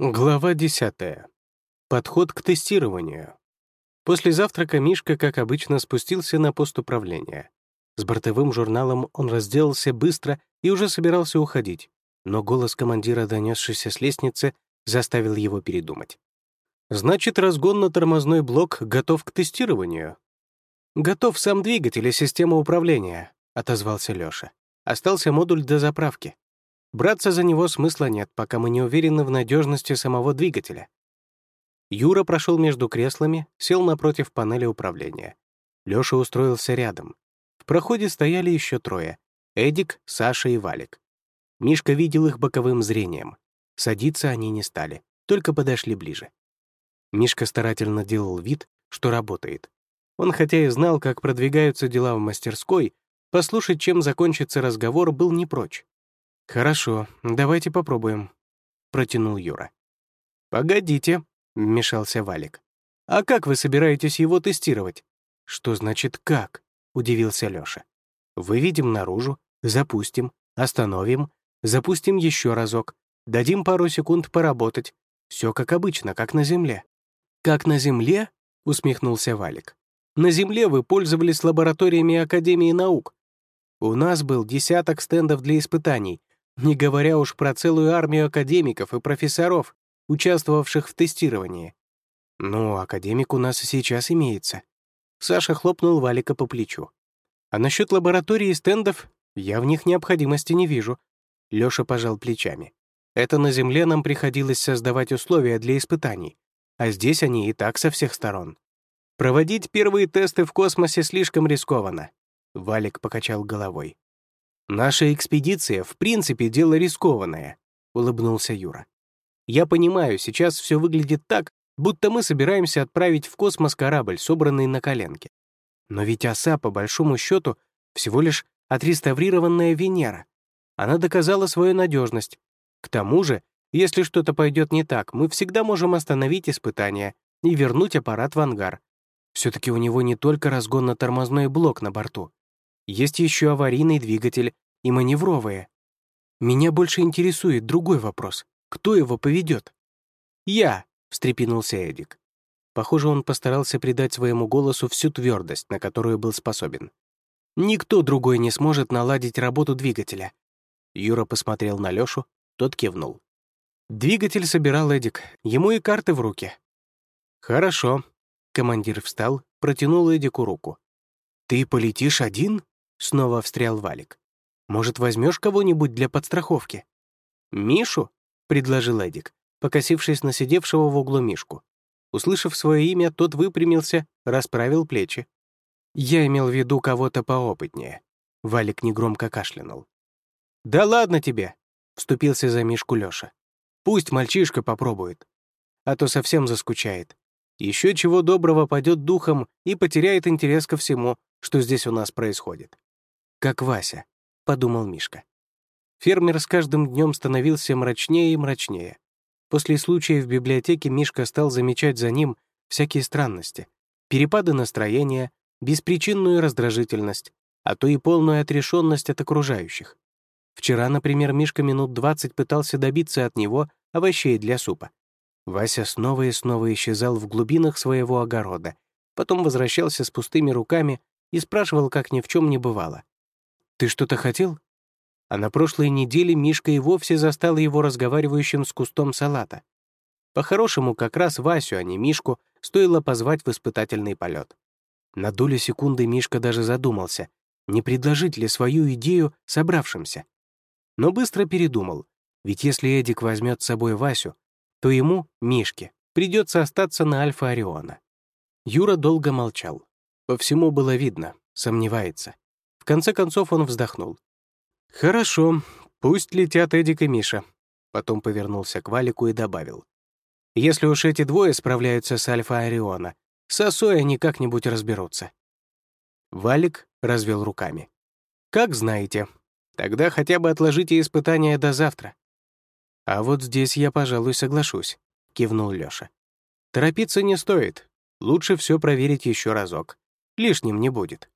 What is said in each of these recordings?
Глава 10. Подход к тестированию. После завтрака Мишка, как обычно, спустился на пост управления. С бортовым журналом он разделался быстро и уже собирался уходить, но голос командира, донесшийся с лестницы, заставил его передумать. «Значит, разгонно-тормозной блок готов к тестированию?» «Готов сам двигатель и система управления», — отозвался Лёша. «Остался модуль до заправки. Браться за него смысла нет, пока мы не уверены в надежности самого двигателя. Юра прошел между креслами, сел напротив панели управления. Лёша устроился рядом. В проходе стояли еще трое — Эдик, Саша и Валик. Мишка видел их боковым зрением. Садиться они не стали, только подошли ближе. Мишка старательно делал вид, что работает. Он хотя и знал, как продвигаются дела в мастерской, послушать, чем закончится разговор, был не прочь. «Хорошо, давайте попробуем», — протянул Юра. «Погодите», — вмешался Валик. «А как вы собираетесь его тестировать?» «Что значит «как»?» — удивился Лёша. «Выведем наружу, запустим, остановим, запустим еще разок, дадим пару секунд поработать. Все как обычно, как на Земле». «Как на Земле?» — усмехнулся Валик. «На Земле вы пользовались лабораториями Академии наук. У нас был десяток стендов для испытаний, не говоря уж про целую армию академиков и профессоров, участвовавших в тестировании. Ну, академик у нас и сейчас имеется. Саша хлопнул Валика по плечу. А насчет лаборатории и стендов я в них необходимости не вижу. Лёша пожал плечами. Это на Земле нам приходилось создавать условия для испытаний, а здесь они и так со всех сторон. Проводить первые тесты в космосе слишком рискованно. Валик покачал головой. «Наша экспедиция, в принципе, дело рискованное», — улыбнулся Юра. «Я понимаю, сейчас все выглядит так, будто мы собираемся отправить в космос корабль, собранный на коленке. Но ведь оса, по большому счету, всего лишь отреставрированная Венера. Она доказала свою надежность. К тому же, если что-то пойдет не так, мы всегда можем остановить испытания и вернуть аппарат в ангар. Все-таки у него не только разгонно-тормозной блок на борту, есть еще аварийный двигатель и маневровые. Меня больше интересует другой вопрос. Кто его поведет? «Я», — встрепенулся Эдик. Похоже, он постарался придать своему голосу всю твердость, на которую был способен. «Никто другой не сможет наладить работу двигателя». Юра посмотрел на Лёшу, тот кивнул. Двигатель собирал Эдик, ему и карты в руки. «Хорошо». Командир встал, протянул Эдику руку. «Ты полетишь один?» Снова встрял Валик. «Может, возьмешь кого-нибудь для подстраховки?» «Мишу?» — предложил Эдик, покосившись на сидевшего в углу Мишку. Услышав свое имя, тот выпрямился, расправил плечи. «Я имел в виду кого-то поопытнее». Валик негромко кашлянул. «Да ладно тебе!» — вступился за Мишку Лёша. «Пусть мальчишка попробует, а то совсем заскучает. Еще чего доброго падет духом и потеряет интерес ко всему, что здесь у нас происходит как Вася», — подумал Мишка. Фермер с каждым днем становился мрачнее и мрачнее. После случая в библиотеке Мишка стал замечать за ним всякие странности, перепады настроения, беспричинную раздражительность, а то и полную отрешенность от окружающих. Вчера, например, Мишка минут 20 пытался добиться от него овощей для супа. Вася снова и снова исчезал в глубинах своего огорода, потом возвращался с пустыми руками и спрашивал, как ни в чем не бывало. «Ты что-то хотел?» А на прошлой неделе Мишка и вовсе застал его разговаривающим с кустом салата. По-хорошему, как раз Васю, а не Мишку, стоило позвать в испытательный полет. На долю секунды Мишка даже задумался, не предложить ли свою идею собравшимся. Но быстро передумал, ведь если Эдик возьмет с собой Васю, то ему, Мишке, придется остаться на Альфа Ориона. Юра долго молчал. По всему было видно, сомневается. В конце концов он вздохнул. «Хорошо, пусть летят Эдик и Миша». Потом повернулся к Валику и добавил. «Если уж эти двое справляются с Альфа Ориона, с Осой они как-нибудь разберутся». Валик развел руками. «Как знаете. Тогда хотя бы отложите испытания до завтра». «А вот здесь я, пожалуй, соглашусь», — кивнул Лёша. «Торопиться не стоит. Лучше все проверить еще разок. Лишним не будет».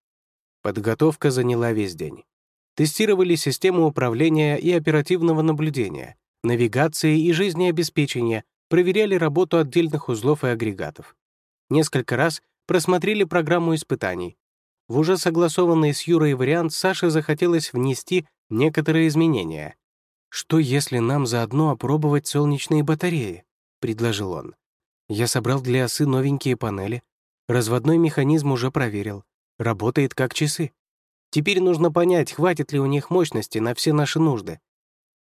Подготовка заняла весь день. Тестировали систему управления и оперативного наблюдения, навигации и жизнеобеспечения, проверяли работу отдельных узлов и агрегатов. Несколько раз просмотрели программу испытаний. В уже согласованный с Юрой вариант Саше захотелось внести некоторые изменения. «Что, если нам заодно опробовать солнечные батареи?» — предложил он. «Я собрал для осы новенькие панели. Разводной механизм уже проверил. Работает как часы. Теперь нужно понять, хватит ли у них мощности на все наши нужды.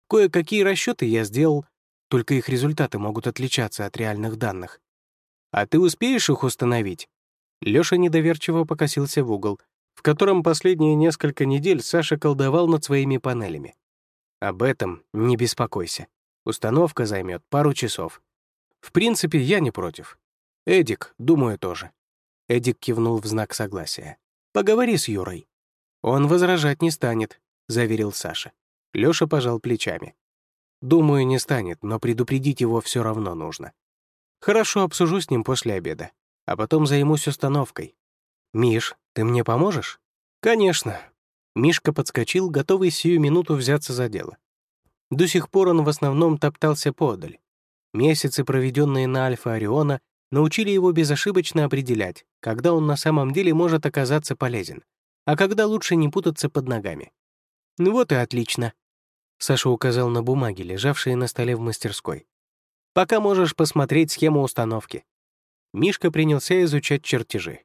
Кое-какие расчеты я сделал, только их результаты могут отличаться от реальных данных. А ты успеешь их установить?» Лёша недоверчиво покосился в угол, в котором последние несколько недель Саша колдовал над своими панелями. «Об этом не беспокойся. Установка займет пару часов. В принципе, я не против. Эдик, думаю, тоже». Эдик кивнул в знак согласия. «Поговори с Юрой». «Он возражать не станет», — заверил Саша. Лёша пожал плечами. «Думаю, не станет, но предупредить его все равно нужно. Хорошо, обсужу с ним после обеда, а потом займусь установкой. Миш, ты мне поможешь?» «Конечно». Мишка подскочил, готовый сию минуту взяться за дело. До сих пор он в основном топтался подаль. Месяцы, проведенные на Альфа Ориона, научили его безошибочно определять, когда он на самом деле может оказаться полезен, а когда лучше не путаться под ногами. «Ну вот и отлично», — Саша указал на бумаги, лежавшие на столе в мастерской. Пока можешь посмотреть схему установки». Мишка принялся изучать чертежи.